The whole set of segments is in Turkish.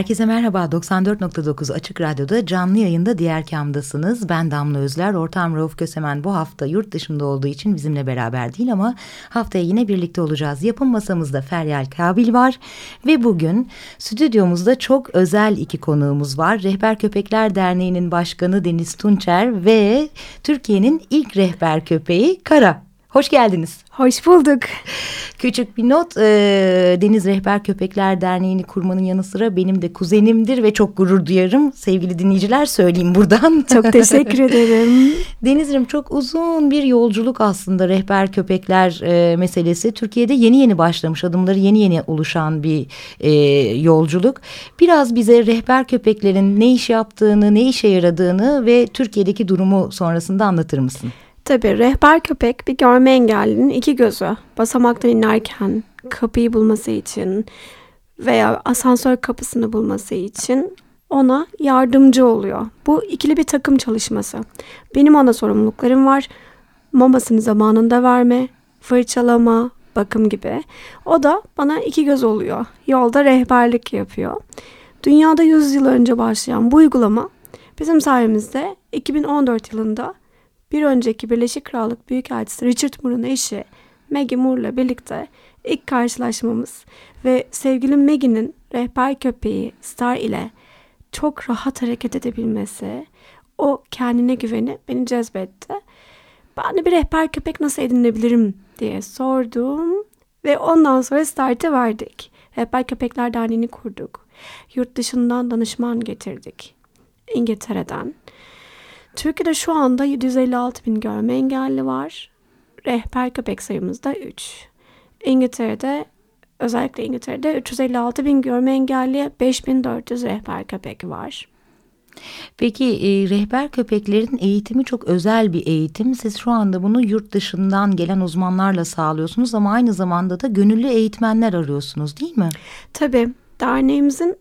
Herkese merhaba. 94.9 Açık Radyo'da canlı yayında diğer kamdasınız. Ben Damla Özler. Ortam Rauf Kösemen bu hafta yurt dışında olduğu için bizimle beraber değil ama haftaya yine birlikte olacağız. Yapım masamızda Feryal Kabil var ve bugün stüdyomuzda çok özel iki konuğumuz var. Rehber Köpekler Derneği'nin başkanı Deniz Tunçer ve Türkiye'nin ilk rehber köpeği Kara. Hoş geldiniz. Hoş bulduk. Küçük bir not e, Deniz Rehber Köpekler Derneği'ni kurmanın yanı sıra benim de kuzenimdir ve çok gurur duyarım. Sevgili dinleyiciler söyleyeyim buradan. Çok teşekkür ederim. Deniz'im çok uzun bir yolculuk aslında rehber köpekler e, meselesi. Türkiye'de yeni yeni başlamış adımları yeni yeni oluşan bir e, yolculuk. Biraz bize rehber köpeklerin ne iş yaptığını, ne işe yaradığını ve Türkiye'deki durumu sonrasında anlatır mısın? Tabii rehber köpek bir görme engellinin iki gözü. Basamaktan inerken kapıyı bulması için veya asansör kapısını bulması için ona yardımcı oluyor. Bu ikili bir takım çalışması. Benim ona sorumluluklarım var. Mamasını zamanında verme, fırçalama, bakım gibi. O da bana iki göz oluyor. Yolda rehberlik yapıyor. Dünyada 100 yıl önce başlayan bu uygulama bizim sayemizde 2014 yılında bir önceki Birleşik Krallık Büyükelçisi Richard Moore'un eşi Maggie Moore'la birlikte ilk karşılaşmamız ve sevgili Maggie'nin rehber köpeği Star ile çok rahat hareket edebilmesi, o kendine güveni beni cezbetti. Ben de bir rehber köpek nasıl edinebilirim diye sordum ve ondan sonra startı verdik. Rehber Köpekler Derneği'ni kurduk. Yurt dışından danışman getirdik. İngiltere'den. Türkiye'de şu anda 756 bin görme engelli var. Rehber köpek sayımız da 3. İngiltere'de özellikle İngiltere'de 356 bin görme engelli 5400 rehber köpek var. Peki e, rehber köpeklerin eğitimi çok özel bir eğitim. Siz şu anda bunu yurt dışından gelen uzmanlarla sağlıyorsunuz ama aynı zamanda da gönüllü eğitmenler arıyorsunuz değil mi? Tabii. Derneğimizin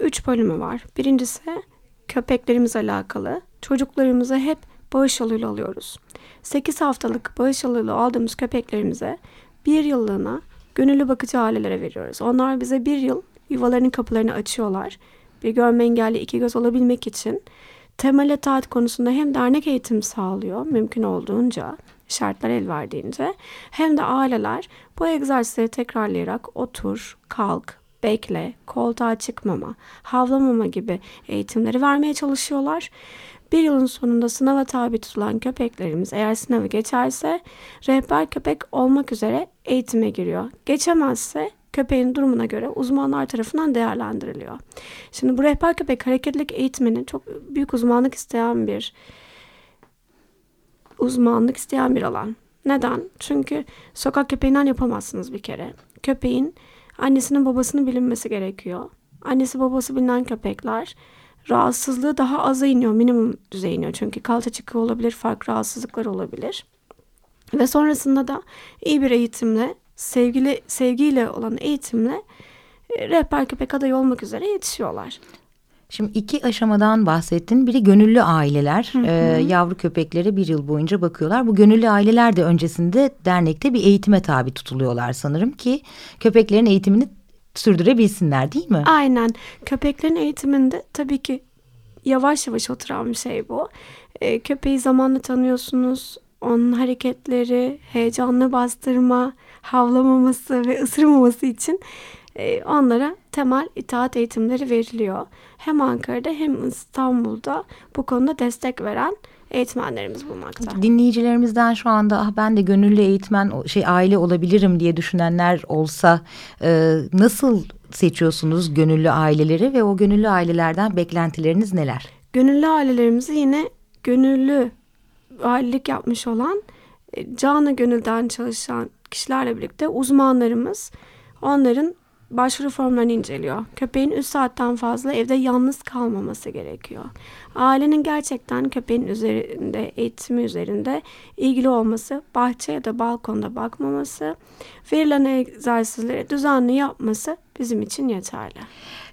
üç bölümü var. Birincisi köpeklerimiz alakalı. Çocuklarımızı hep bağış yoluyla alıyoruz. 8 haftalık bağış yoluyla aldığımız köpeklerimize bir yıllığına gönüllü bakıcı ailelere veriyoruz. Onlar bize bir yıl yuvalarının kapılarını açıyorlar. Bir görme engelli iki göz olabilmek için temel etaat konusunda hem dernek eğitim sağlıyor mümkün olduğunca şartlar el verdiğince hem de aileler bu egzersizleri tekrarlayarak otur, kalk, bekle, koltuğa çıkmama, havlamama gibi eğitimleri vermeye çalışıyorlar. Bir yılın sonunda sınava tabi tutulan köpeklerimiz eğer sınavı geçerse rehber köpek olmak üzere eğitime giriyor. Geçemezse köpeğin durumuna göre uzmanlar tarafından değerlendiriliyor. Şimdi bu rehber köpek hareketlilik eğitiminin çok büyük uzmanlık isteyen bir uzmanlık isteyen bir alan. Neden? Çünkü sokak köpeğinden yapamazsınız bir kere. Köpeğin annesinin babasının bilinmesi gerekiyor. Annesi babası bilinen köpekler rahatsızlığı daha aza iniyor, minimum düzey iniyor. Çünkü kalça çıkığı olabilir, farklı rahatsızlıklar olabilir. Ve sonrasında da iyi bir eğitimle, sevgili sevgiyle olan eğitimle e, rehber köpek adayı olmak üzere yetişiyorlar. Şimdi iki aşamadan bahsettin. Biri gönüllü aileler. Hı hı. E, yavru köpeklere bir yıl boyunca bakıyorlar. Bu gönüllü aileler de öncesinde dernekte bir eğitime tabi tutuluyorlar sanırım ki köpeklerin eğitimini sürdürebilsinler değil mi? Aynen. Köpeklerin eğitiminde tabii ki yavaş yavaş oturan bir şey bu. E, köpeği zamanla tanıyorsunuz. Onun hareketleri, heyecanlı bastırma, havlamaması ve ısırmaması için e, onlara temel itaat eğitimleri veriliyor. Hem Ankara'da hem İstanbul'da bu konuda destek veren eğitmenlerimiz bulmakta. Dinleyicilerimizden şu anda ah ben de gönüllü eğitmen şey aile olabilirim diye düşünenler olsa e, nasıl seçiyorsunuz gönüllü aileleri ve o gönüllü ailelerden beklentileriniz neler? Gönüllü ailelerimizi yine gönüllü valilik yapmış olan e, canı gönülden çalışan kişilerle birlikte uzmanlarımız onların başvuru formlarını inceliyor. Köpeğin 3 saatten fazla evde yalnız kalmaması gerekiyor. Ailenin gerçekten köpeğin üzerinde, eğitimi üzerinde ilgili olması, bahçe ya da balkonda bakmaması, verilen egzersizleri düzenli yapması bizim için yeterli.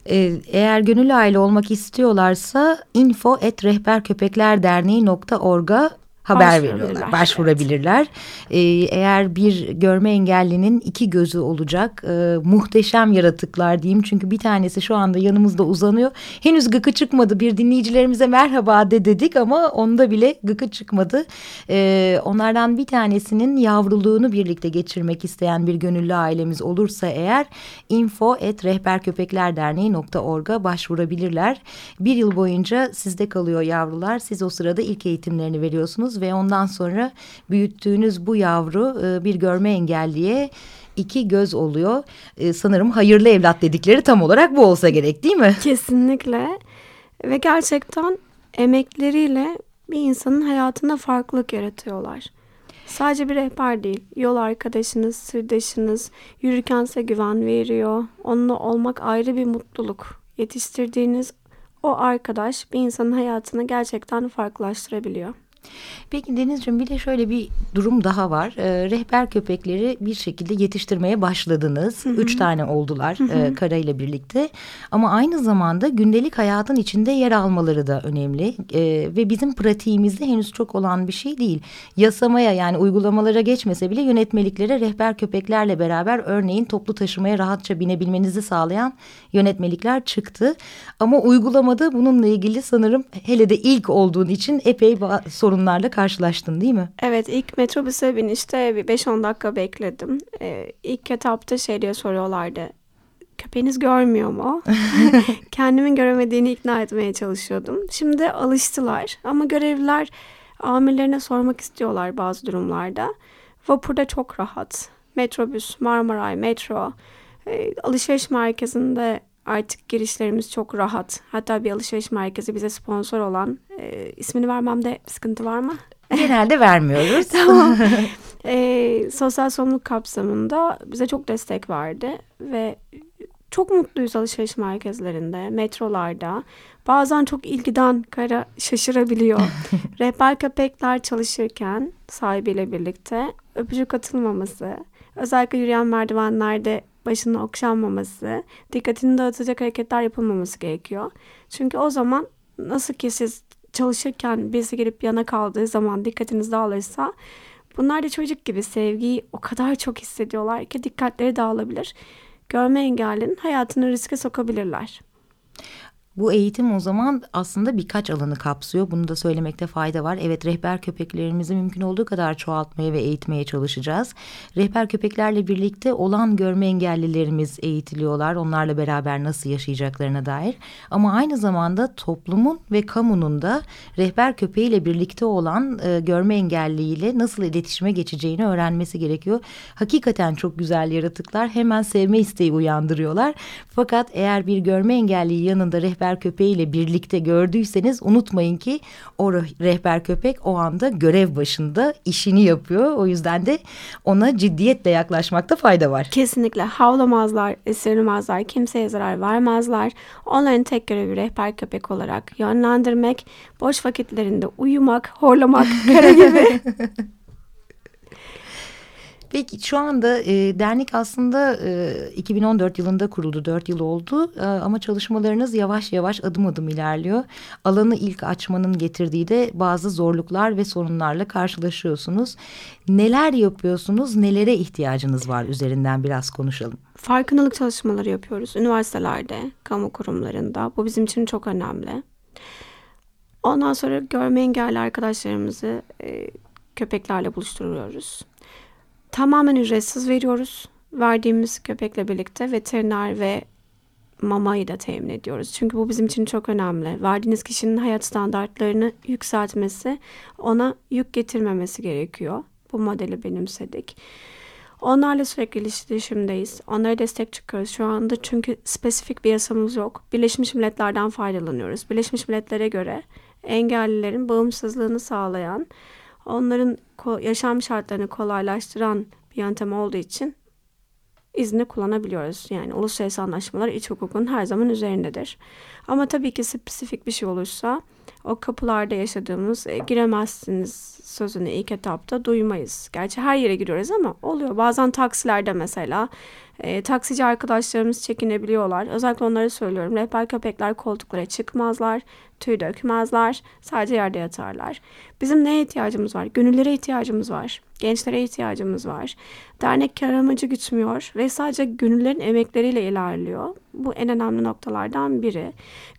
Ee, eğer gönüllü aile olmak istiyorlarsa info et rehberköpeklerderneği.org'a haber veriyorlar, başvurabilirler. Evet. Ee, eğer bir görme engellinin iki gözü olacak e, muhteşem yaratıklar diyeyim. Çünkü bir tanesi şu anda yanımızda uzanıyor. Henüz gıkı çıkmadı. Bir dinleyicilerimize merhaba de dedik ama onda bile gıkı çıkmadı. Ee, onlardan bir tanesinin yavruluğunu birlikte geçirmek isteyen bir gönüllü ailemiz olursa eğer info et rehberköpeklerderneği.org'a başvurabilirler. Bir yıl boyunca sizde kalıyor yavrular. Siz o sırada ilk eğitimlerini veriyorsunuz ve ondan sonra büyüttüğünüz bu yavru e, bir görme engelliye iki göz oluyor. E, sanırım hayırlı evlat dedikleri tam olarak bu olsa gerek değil mi? Kesinlikle ve gerçekten emekleriyle bir insanın hayatında farklılık yaratıyorlar. Sadece bir rehber değil, yol arkadaşınız, sırdaşınız, yürürken size güven veriyor. Onunla olmak ayrı bir mutluluk. Yetiştirdiğiniz o arkadaş bir insanın hayatını gerçekten farklılaştırabiliyor. Peki Denizciğim bir de şöyle bir durum daha var. E, rehber köpekleri bir şekilde yetiştirmeye başladınız. Hı hı. Üç tane oldular hı hı. E, Kara ile birlikte. Ama aynı zamanda gündelik hayatın içinde yer almaları da önemli. E, ve bizim pratiğimizde henüz çok olan bir şey değil. Yasamaya yani uygulamalara geçmese bile yönetmeliklere rehber köpeklerle beraber örneğin toplu taşımaya rahatça binebilmenizi sağlayan yönetmelikler çıktı. Ama uygulamada bununla ilgili sanırım hele de ilk olduğun için epey sorunlarla karşılaştın değil mi? Evet ilk metrobüse binişte bir 5-10 dakika bekledim. Ee, ilk etapta şey diye soruyorlardı. Köpeğiniz görmüyor mu? Kendimin göremediğini ikna etmeye çalışıyordum. Şimdi alıştılar ama görevliler amirlerine sormak istiyorlar bazı durumlarda. Vapurda çok rahat. Metrobüs, Marmaray, metro, e, alışveriş merkezinde artık girişlerimiz çok rahat. Hatta bir alışveriş merkezi bize sponsor olan e, ismini vermemde sıkıntı var mı? Genelde vermiyoruz. tamam. E, sosyal sorumluluk kapsamında bize çok destek verdi ve çok mutluyuz alışveriş merkezlerinde, metrolarda. Bazen çok ilgiden kara şaşırabiliyor. Rehber köpekler çalışırken sahibiyle birlikte öpücük atılmaması, özellikle yürüyen merdivenlerde başının okşanmaması, dikkatini dağıtacak hareketler yapılmaması gerekiyor. Çünkü o zaman nasıl ki siz çalışırken birisi gelip yana kaldığı zaman dikkatiniz dağılırsa bunlar da çocuk gibi sevgiyi o kadar çok hissediyorlar ki dikkatleri dağılabilir. Görme engellinin hayatını riske sokabilirler. Bu eğitim o zaman aslında birkaç alanı kapsıyor. Bunu da söylemekte fayda var. Evet rehber köpeklerimizi mümkün olduğu kadar çoğaltmaya ve eğitmeye çalışacağız. Rehber köpeklerle birlikte olan görme engellilerimiz eğitiliyorlar. Onlarla beraber nasıl yaşayacaklarına dair. Ama aynı zamanda toplumun ve kamunun da rehber köpeğiyle birlikte olan e, görme engelliyle nasıl iletişime geçeceğini öğrenmesi gerekiyor. Hakikaten çok güzel yaratıklar. Hemen sevme isteği uyandırıyorlar. Fakat eğer bir görme engelliyi yanında rehber rehber köpeğiyle birlikte gördüyseniz unutmayın ki o rehber köpek o anda görev başında işini yapıyor. O yüzden de ona ciddiyetle yaklaşmakta fayda var. Kesinlikle havlamazlar, ısırmazlar, kimseye zarar vermezler. Onların tek görevi rehber köpek olarak yönlendirmek, boş vakitlerinde uyumak, horlamak, kara gibi Peki şu anda e, dernek aslında e, 2014 yılında kuruldu. Dört yıl oldu e, ama çalışmalarınız yavaş yavaş adım adım ilerliyor. Alanı ilk açmanın getirdiği de bazı zorluklar ve sorunlarla karşılaşıyorsunuz. Neler yapıyorsunuz, nelere ihtiyacınız var üzerinden biraz konuşalım. Farkındalık çalışmaları yapıyoruz üniversitelerde, kamu kurumlarında. Bu bizim için çok önemli. Ondan sonra görme engelli arkadaşlarımızı e, köpeklerle buluşturuyoruz. Tamamen ücretsiz veriyoruz. Verdiğimiz köpekle birlikte veteriner ve mamayı da temin ediyoruz. Çünkü bu bizim için çok önemli. Verdiğiniz kişinin hayat standartlarını yükseltmesi, ona yük getirmemesi gerekiyor. Bu modeli benimsedik. Onlarla sürekli iletişimdeyiz. Onlara destek çıkıyoruz şu anda çünkü spesifik bir yasamız yok. Birleşmiş Milletler'den faydalanıyoruz. Birleşmiş Milletler'e göre engellilerin bağımsızlığını sağlayan, onların yaşam şartlarını kolaylaştıran bir yöntem olduğu için izni kullanabiliyoruz. Yani uluslararası anlaşmalar iç hukukun her zaman üzerindedir. Ama tabii ki spesifik bir şey olursa o kapılarda yaşadığımız e, giremezsiniz sözünü ilk etapta duymayız. Gerçi her yere giriyoruz ama oluyor. Bazen taksilerde mesela e, taksici arkadaşlarımız çekinebiliyorlar. Özellikle onları söylüyorum. Rehber köpekler koltuklara çıkmazlar, tüy dökmezler, sadece yerde yatarlar. Bizim neye ihtiyacımız var? Gönüllere ihtiyacımız var. Gençlere ihtiyacımız var. Dernek kar amacı gütmüyor ve sadece gönüllerin emekleriyle ilerliyor. Bu en önemli noktalardan biri.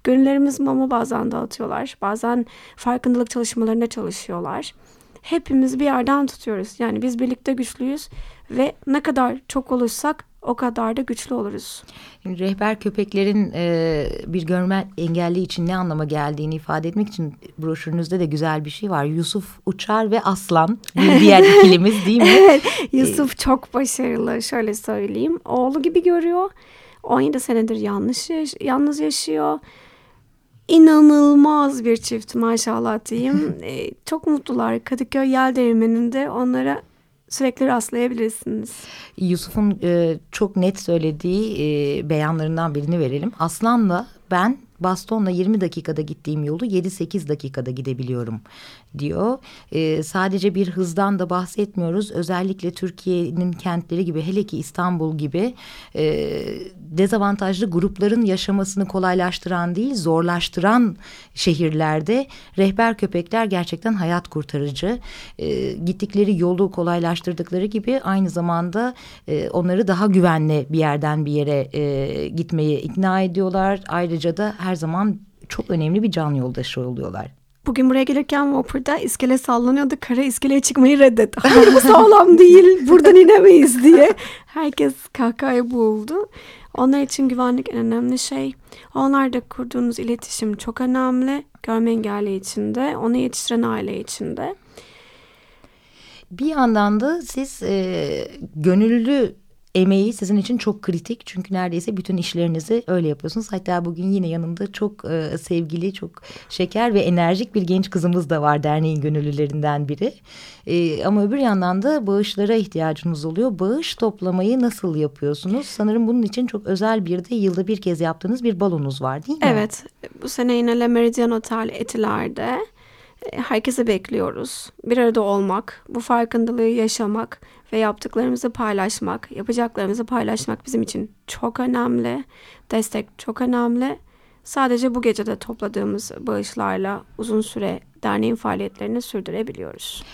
Gönüllerimiz mama bazen dağıtıyorlar. Bazen farkındalık çalışmalarında çalışıyorlar. Hepimiz bir yerden tutuyoruz. Yani biz birlikte güçlüyüz ve ne kadar çok olursak o kadar da güçlü oluruz. Rehber köpeklerin e, bir görme engelli için ne anlama geldiğini ifade etmek için broşürünüzde de güzel bir şey var. Yusuf Uçar ve Aslan bir diğer ikilimiz değil mi? evet Yusuf çok başarılı şöyle söyleyeyim. Oğlu gibi görüyor. 17 senedir yanlış yalnız yaşıyor. İnanılmaz bir çift maşallah diyeyim. ee, çok mutlular. Kadıköy Yel Değirmeni'nde onlara sürekli rastlayabilirsiniz. Yusuf'un e, çok net söylediği e, beyanlarından birini verelim. Aslan'la ben bastonla 20 dakikada gittiğim yolu 7-8 dakikada gidebiliyorum diyor. E, sadece bir hızdan da bahsetmiyoruz. Özellikle Türkiye'nin kentleri gibi hele ki İstanbul gibi e, dezavantajlı grupların yaşamasını kolaylaştıran değil zorlaştıran şehirlerde rehber köpekler gerçekten hayat kurtarıcı. E, gittikleri yolu kolaylaştırdıkları gibi aynı zamanda e, onları daha güvenli bir yerden bir yere e, gitmeye ikna ediyorlar. Ayrıca da her zaman çok önemli bir can yoldaşı oluyorlar. Bugün buraya gelirken Whopper'da iskele sallanıyordu. Kara iskeleye çıkmayı reddet. Bu sağlam değil. Buradan inemeyiz diye. Herkes kahkahaya boğuldu. Onlar için güvenlik en önemli şey. Onlarla kurduğunuz iletişim çok önemli. Görme engelli için de, onu yetiştiren aile için de. Bir yandan da siz e, gönüllü emeği sizin için çok kritik. Çünkü neredeyse bütün işlerinizi öyle yapıyorsunuz. Hatta bugün yine yanımda çok e, sevgili, çok şeker ve enerjik bir genç kızımız da var derneğin gönüllülerinden biri. E, ama öbür yandan da bağışlara ihtiyacınız oluyor. Bağış toplamayı nasıl yapıyorsunuz? Sanırım bunun için çok özel bir de yılda bir kez yaptığınız bir balonuz var değil mi? Evet. Bu sene yine Le Meridien Otel Etiler'de herkese bekliyoruz. Bir arada olmak, bu farkındalığı yaşamak ve yaptıklarımızı paylaşmak, yapacaklarımızı paylaşmak bizim için çok önemli. Destek çok önemli. Sadece bu gecede topladığımız bağışlarla uzun süre derneğin faaliyetlerini sürdürebiliyoruz.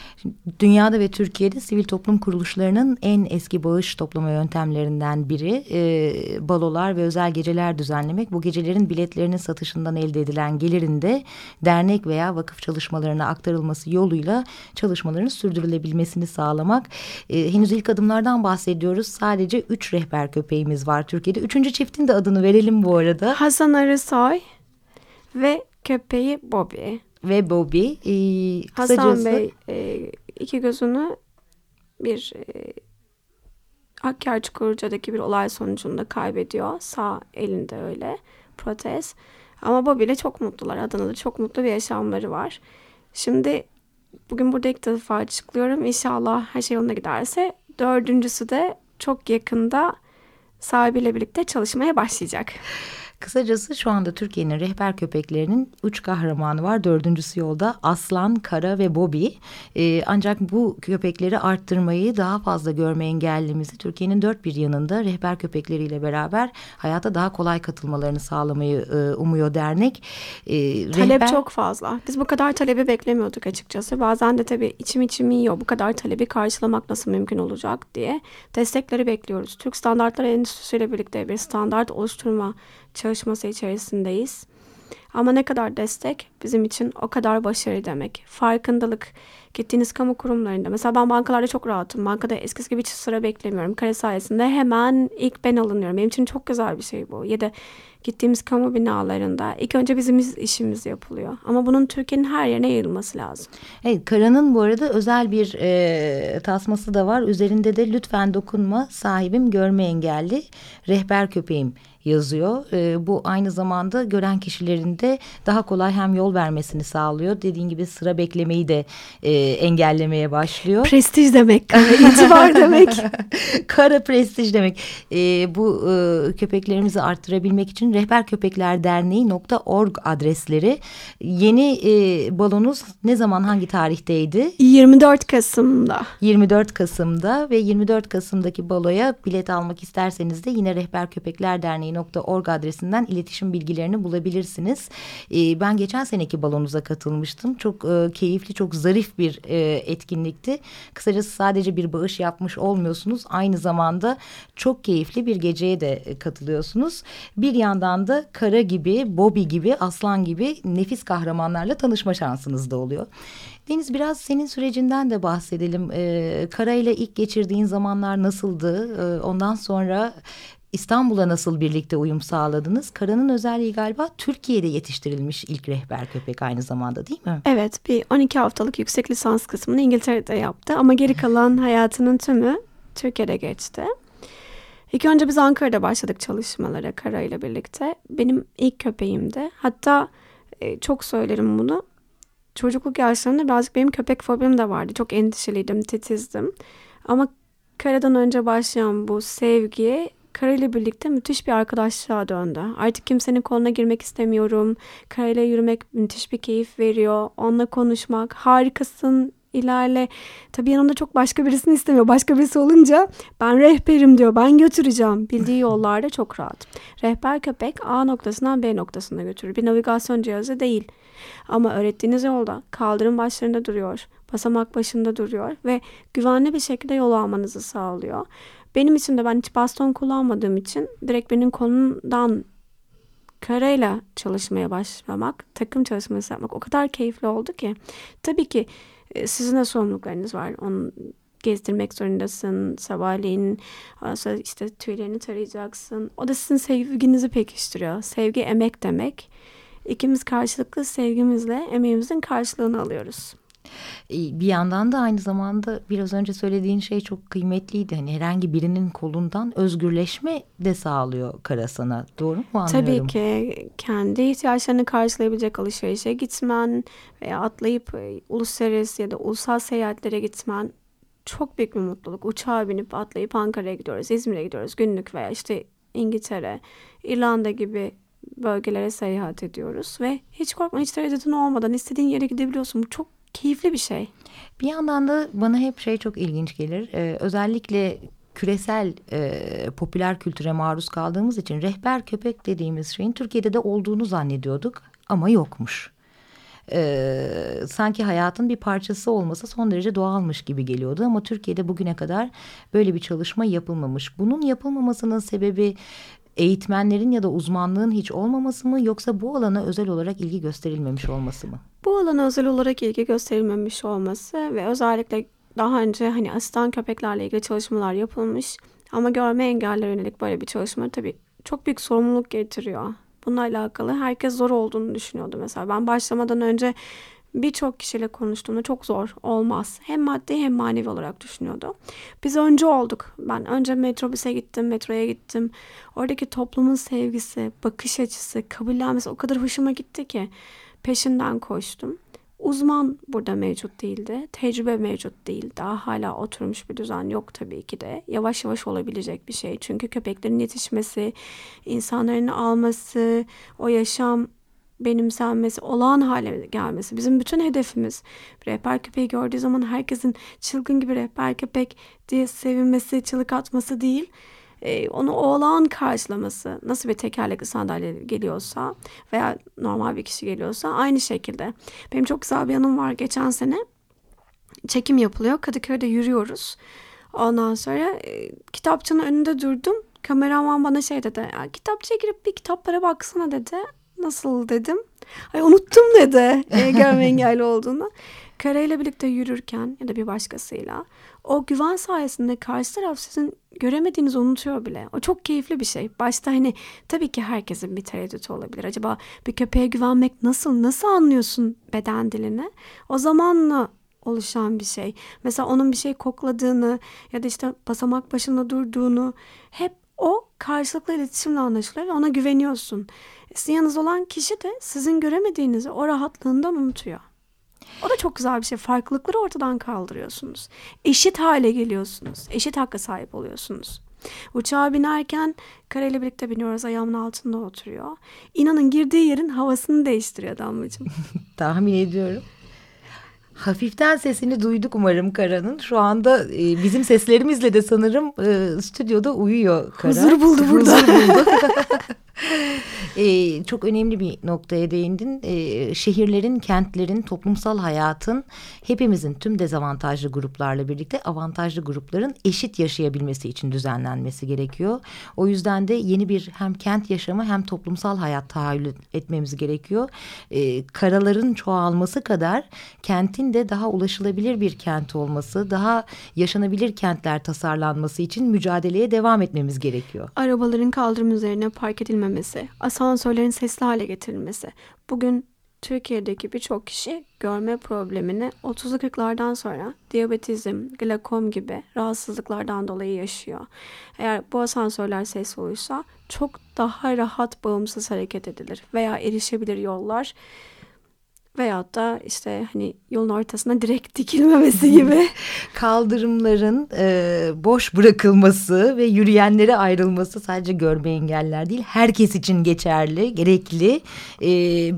Dünyada ve Türkiye'de sivil toplum kuruluşlarının en eski bağış toplama yöntemlerinden biri e, balolar ve özel geceler düzenlemek. Bu gecelerin biletlerinin satışından elde edilen gelirin de dernek veya vakıf çalışmalarına aktarılması yoluyla çalışmaların sürdürülebilmesini sağlamak. E, henüz ilk adımlardan bahsediyoruz. Sadece üç rehber köpeğimiz var Türkiye'de. Üçüncü çiftin de adını verelim bu arada. Hasan Arısoy ve köpeği Bobby ve Bobby. E, kısacası... Hasan Bey e, iki gözünü bir e, Hakkari Çukurca'daki bir olay sonucunda kaybediyor. Sağ elinde öyle protez. Ama Bobby ile çok mutlular. Adana'da çok mutlu bir yaşamları var. Şimdi bugün burada ilk defa açıklıyorum. İnşallah her şey yoluna giderse dördüncüsü de çok yakında sahibiyle birlikte çalışmaya başlayacak. Kısacası şu anda Türkiye'nin rehber köpeklerinin üç kahramanı var. Dördüncüsü yolda Aslan, Kara ve Bobby. Ee, ancak bu köpekleri arttırmayı daha fazla görme engellimizi Türkiye'nin dört bir yanında rehber köpekleriyle beraber hayata daha kolay katılmalarını sağlamayı e, umuyor dernek. Ee, Talep rehber... çok fazla. Biz bu kadar talebi beklemiyorduk açıkçası. Bazen de tabii içim içim yiyor. Bu kadar talebi karşılamak nasıl mümkün olacak diye destekleri bekliyoruz. Türk Standartları Endüstrisi ile birlikte bir standart oluşturma çalışması içerisindeyiz. Ama ne kadar destek bizim için o kadar başarı demek. Farkındalık gittiğiniz kamu kurumlarında. Mesela ben bankalarda çok rahatım. Bankada eskisi gibi hiç sıra beklemiyorum. Kare sayesinde hemen ilk ben alınıyorum. Benim için çok güzel bir şey bu. Ya da gittiğimiz kamu binalarında ilk önce bizim işimiz yapılıyor. Ama bunun Türkiye'nin her yerine yayılması lazım. Evet, Kara'nın bu arada özel bir e, tasması da var. Üzerinde de lütfen dokunma sahibim görme engelli rehber köpeğim yazıyor. E, bu aynı zamanda gören kişilerin de daha kolay hem yol vermesini sağlıyor. Dediğin gibi sıra beklemeyi de e, engellemeye başlıyor. Prestij demek, itibar demek. Kara prestij demek. E, bu e, köpeklerimizi arttırabilmek için rehberköpeklerderneği.org adresleri. Yeni e, balonuz ne zaman hangi tarihteydi? 24 Kasım'da. 24 Kasım'da ve 24 Kasım'daki baloya bilet almak isterseniz de yine Rehber Köpekler Derneği derneği.org adresinden iletişim bilgilerini bulabilirsiniz. E, ben geçen seneki balonuza katılmıştım. Çok e, keyifli, çok zarif bir e, etkinlikti. Kısacası sadece bir bağış yapmış olmuyorsunuz. Aynı zamanda çok keyifli bir geceye de katılıyorsunuz. Bir yandan da Kara gibi, Bobby gibi, Aslan gibi nefis kahramanlarla tanışma şansınız da oluyor. Deniz biraz senin sürecinden de bahsedelim. Ee, Kara ile ilk geçirdiğin zamanlar nasıldı? Ee, ondan sonra İstanbul'a nasıl birlikte uyum sağladınız? Kara'nın özelliği galiba Türkiye'de yetiştirilmiş ilk rehber köpek aynı zamanda değil mi? Evet bir 12 haftalık yüksek lisans kısmını İngiltere'de yaptı ama geri kalan hayatının tümü Türkiye'de geçti. İlk önce biz Ankara'da başladık çalışmalara Kara ile birlikte. Benim ilk köpeğimdi. Hatta e, çok söylerim bunu. Çocukluk yaşlarında birazcık benim köpek fobim de vardı. Çok endişeliydim, titizdim. Ama Kara'dan önce başlayan bu sevgi Kara ile birlikte müthiş bir arkadaşlığa döndü. Artık kimsenin koluna girmek istemiyorum. Kara ile yürümek müthiş bir keyif veriyor. Onunla konuşmak harikasın ilerle. Tabii yanımda çok başka birisini istemiyor. Başka birisi olunca ben rehberim diyor. Ben götüreceğim. Bildiği yollarda çok rahat. Rehber köpek A noktasından B noktasına götürür. Bir navigasyon cihazı değil. Ama öğrettiğiniz yolda kaldırım başlarında duruyor. Basamak başında duruyor ve güvenli bir şekilde yol almanızı sağlıyor. Benim için de ben hiç baston kullanmadığım için direkt benim kolumdan karayla çalışmaya başlamak, takım çalışması yapmak o kadar keyifli oldu ki. Tabii ki e, sizin de sorumluluklarınız var. Onu gezdirmek zorundasın. Sabahleyin işte tüylerini tarayacaksın. O da sizin sevginizi pekiştiriyor. Sevgi emek demek. İkimiz karşılıklı sevgimizle emeğimizin karşılığını alıyoruz. E, bir yandan da aynı zamanda biraz önce söylediğin şey çok kıymetliydi. Hani herhangi birinin kolundan özgürleşme de sağlıyor Karasan'a. Doğru mu anlıyorum? Tabii ki kendi ihtiyaçlarını karşılayabilecek alışverişe gitmen veya atlayıp e, uluslararası ya da ulusal seyahatlere gitmen çok büyük bir mutluluk. Uçağa binip atlayıp Ankara'ya gidiyoruz, İzmir'e gidiyoruz günlük veya işte İngiltere, İrlanda gibi bölgelere seyahat ediyoruz ve hiç korkma hiç tereddütün olmadan istediğin yere gidebiliyorsun. Bu çok keyifli bir şey. Bir yandan da bana hep şey çok ilginç gelir. Ee, özellikle küresel e, popüler kültüre maruz kaldığımız için rehber köpek dediğimiz şeyin Türkiye'de de olduğunu zannediyorduk ama yokmuş. Ee, sanki hayatın bir parçası olması son derece doğalmış gibi geliyordu ama Türkiye'de bugüne kadar böyle bir çalışma yapılmamış. Bunun yapılmamasının sebebi eğitmenlerin ya da uzmanlığın hiç olmaması mı yoksa bu alana özel olarak ilgi gösterilmemiş olması mı? Bu alana özel olarak ilgi gösterilmemiş olması ve özellikle daha önce hani asistan köpeklerle ilgili çalışmalar yapılmış ama görme engelleri yönelik böyle bir çalışma tabii çok büyük sorumluluk getiriyor. Bununla alakalı herkes zor olduğunu düşünüyordu mesela. Ben başlamadan önce birçok kişiyle konuştuğumda çok zor olmaz. Hem maddi hem manevi olarak düşünüyordu. Biz önce olduk. Ben önce metrobüse gittim, metroya gittim. Oradaki toplumun sevgisi, bakış açısı, kabullenmesi o kadar hoşuma gitti ki peşinden koştum. Uzman burada mevcut değildi. Tecrübe mevcut değil. Daha hala oturmuş bir düzen yok tabii ki de. Yavaş yavaş olabilecek bir şey. Çünkü köpeklerin yetişmesi, insanların alması, o yaşam benimsenmesi, olağan hale gelmesi. Bizim bütün hedefimiz rehber köpeği gördüğü zaman herkesin çılgın gibi rehber köpek diye sevinmesi, çığlık atması değil. Ee, onu olağan karşılaması nasıl bir tekerlekli sandalye geliyorsa veya normal bir kişi geliyorsa aynı şekilde. Benim çok güzel bir yanım var. Geçen sene çekim yapılıyor. Kadıköy'de yürüyoruz. Ondan sonra e, kitapçının önünde durdum. Kameraman bana şey dedi. Kitapçıya girip bir kitaplara baksana dedi Nasıl dedim. Ay unuttum dedi e, görme engelli olduğunu. Karayla birlikte yürürken ya da bir başkasıyla o güven sayesinde karşı taraf sizin göremediğinizi unutuyor bile. O çok keyifli bir şey. Başta hani tabii ki herkesin bir tereddütü olabilir. Acaba bir köpeğe güvenmek nasıl? Nasıl anlıyorsun beden dilini? O zamanla oluşan bir şey. Mesela onun bir şey kokladığını ya da işte basamak başında durduğunu hep o karşılıklı iletişimle anlaşılıyor ve ona güveniyorsun. Sizin yanınızda olan kişi de sizin göremediğinizi o rahatlığından unutuyor. O da çok güzel bir şey. Farklılıkları ortadan kaldırıyorsunuz. Eşit hale geliyorsunuz. Eşit hakka sahip oluyorsunuz. Uçağa binerken kareyle birlikte biniyoruz. Ayağımın altında oturuyor. İnanın girdiği yerin havasını değiştiriyor Damlacığım. Tahmin ediyorum. Hafiften sesini duyduk umarım Kara'nın. Şu anda e, bizim seslerimizle de sanırım e, stüdyoda uyuyor Kara. Huzur buldu burada. Huzur buldu. e, çok önemli bir noktaya değindin. E, şehirlerin, kentlerin, toplumsal hayatın hepimizin tüm dezavantajlı gruplarla birlikte avantajlı grupların eşit yaşayabilmesi için düzenlenmesi gerekiyor. O yüzden de yeni bir hem kent yaşamı hem toplumsal hayat tahayyül etmemiz gerekiyor. E, karaların çoğalması kadar kentin de daha ulaşılabilir bir kent olması, daha yaşanabilir kentler tasarlanması için mücadeleye devam etmemiz gerekiyor. Arabaların kaldırım üzerine park edilmemesi, asansörlerin sesli hale getirilmesi. Bugün Türkiye'deki birçok kişi görme problemini 30'lu 40'lardan sonra diyabetizm, glakom gibi rahatsızlıklardan dolayı yaşıyor. Eğer bu asansörler sesli olursa çok daha rahat bağımsız hareket edilir veya erişebilir yollar veyahut da işte hani yolun ortasına direkt dikilmemesi gibi. Kaldırımların e, boş bırakılması ve yürüyenlere ayrılması sadece görme engeller değil herkes için geçerli, gerekli. E,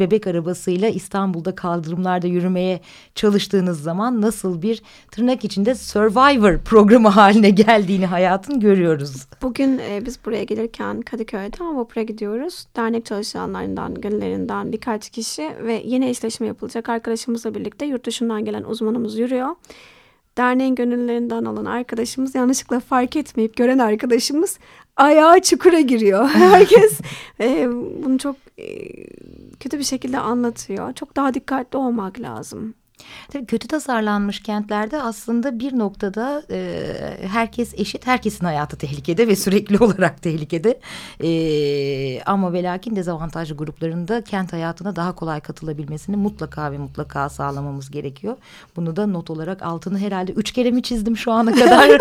bebek arabasıyla İstanbul'da kaldırımlarda yürümeye çalıştığınız zaman nasıl bir tırnak içinde Survivor programı haline geldiğini hayatın görüyoruz. Bugün e, biz buraya gelirken Kadıköy'den vapura gidiyoruz. Dernek çalışanlarından, gönüllerinden birkaç kişi ve yeni eşleşme çalışma yapılacak. Arkadaşımızla birlikte yurt dışından gelen uzmanımız yürüyor. Derneğin gönüllerinden olan arkadaşımız yanlışlıkla fark etmeyip gören arkadaşımız ayağı çukura giriyor. Herkes e, bunu çok e, kötü bir şekilde anlatıyor. Çok daha dikkatli olmak lazım. Tabii kötü tasarlanmış kentlerde aslında bir noktada e, herkes eşit, herkesin hayatı tehlikede ve sürekli olarak tehlikede. E, ama ve lakin dezavantajlı gruplarında kent hayatına daha kolay katılabilmesini mutlaka ve mutlaka sağlamamız gerekiyor. Bunu da not olarak altını herhalde üç kere mi çizdim şu ana kadar?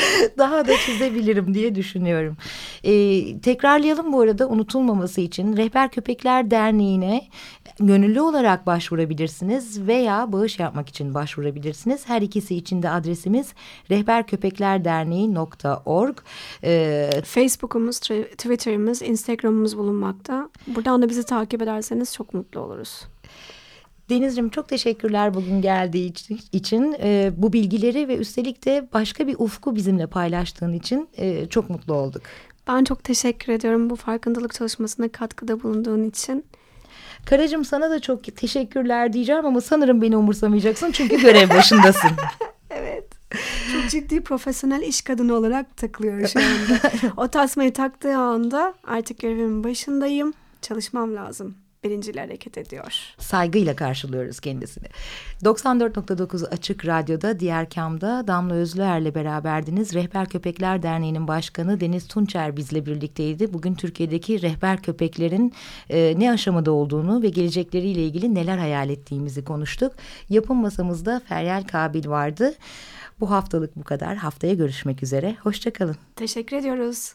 daha da çizebilirim diye düşünüyorum. E, tekrarlayalım bu arada unutulmaması için Rehber Köpekler Derneği'ne gönüllü olarak başvurabilirsiniz veya bağış yapmak için başvurabilirsiniz. Her ikisi için de adresimiz rehberköpeklerderneği.org. Ee, Facebook'umuz, Twitter'ımız, Instagram'ımız bulunmakta. Buradan da bizi takip ederseniz çok mutlu oluruz. Denizciğim çok teşekkürler bugün geldiği için. E, bu bilgileri ve üstelik de başka bir ufku bizimle paylaştığın için e, çok mutlu olduk. Ben çok teşekkür ediyorum bu farkındalık çalışmasına katkıda bulunduğun için. Karacığım sana da çok teşekkürler diyeceğim ama sanırım beni umursamayacaksın çünkü görev başındasın. evet. Çok ciddi profesyonel iş kadını olarak takılıyorum şu anda. o tasmayı taktığı anda artık görevimin başındayım. Çalışmam lazım birinciyle hareket ediyor. Saygıyla karşılıyoruz kendisini. 94.9 Açık Radyo'da Diğer Kam'da Damla Özlüer'le beraberdiniz. Rehber Köpekler Derneği'nin başkanı Deniz Tunçer bizle birlikteydi. Bugün Türkiye'deki rehber köpeklerin e, ne aşamada olduğunu ve gelecekleriyle ilgili neler hayal ettiğimizi konuştuk. Yapım masamızda Feryal Kabil vardı. Bu haftalık bu kadar. Haftaya görüşmek üzere. Hoşçakalın. Teşekkür ediyoruz.